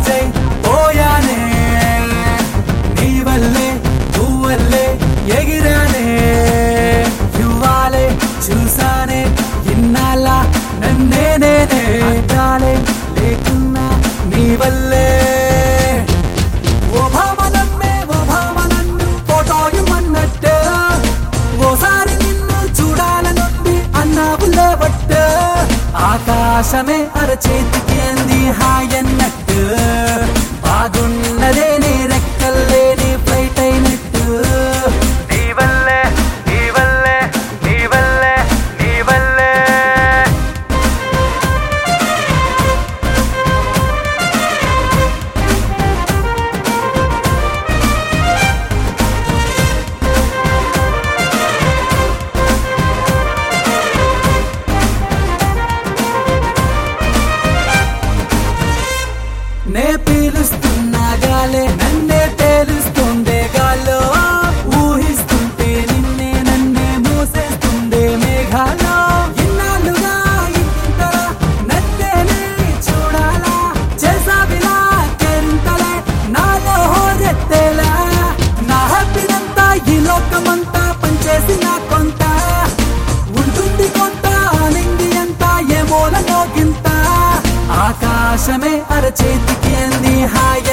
రాజై పోయానే. నీ వల్లే నువ్వల్లే ఎగిరానే. యువాలే చూసానే ఇన్నాళ్ళ నన్నే నేనే. కాలే లేకున్నా నీ వల్లే ఆకాశమే అరచేతికేంది హా. మేఘాలో ఇన్నాళ్ళుగా ఇంతలా నన్నేనే చూడాలా? చేసావిలా కేరింతలే నాలో హోరెత్తేలా? నా హ్యాపీనంతా ఈ లోకమంతా పనిచేసి నా కొంత. ఉంటుంది కొంత నిండి అంతా ఏ మూలలో గింత. ఆకాశమే అరచేతికి అంది హాయన్నట్టు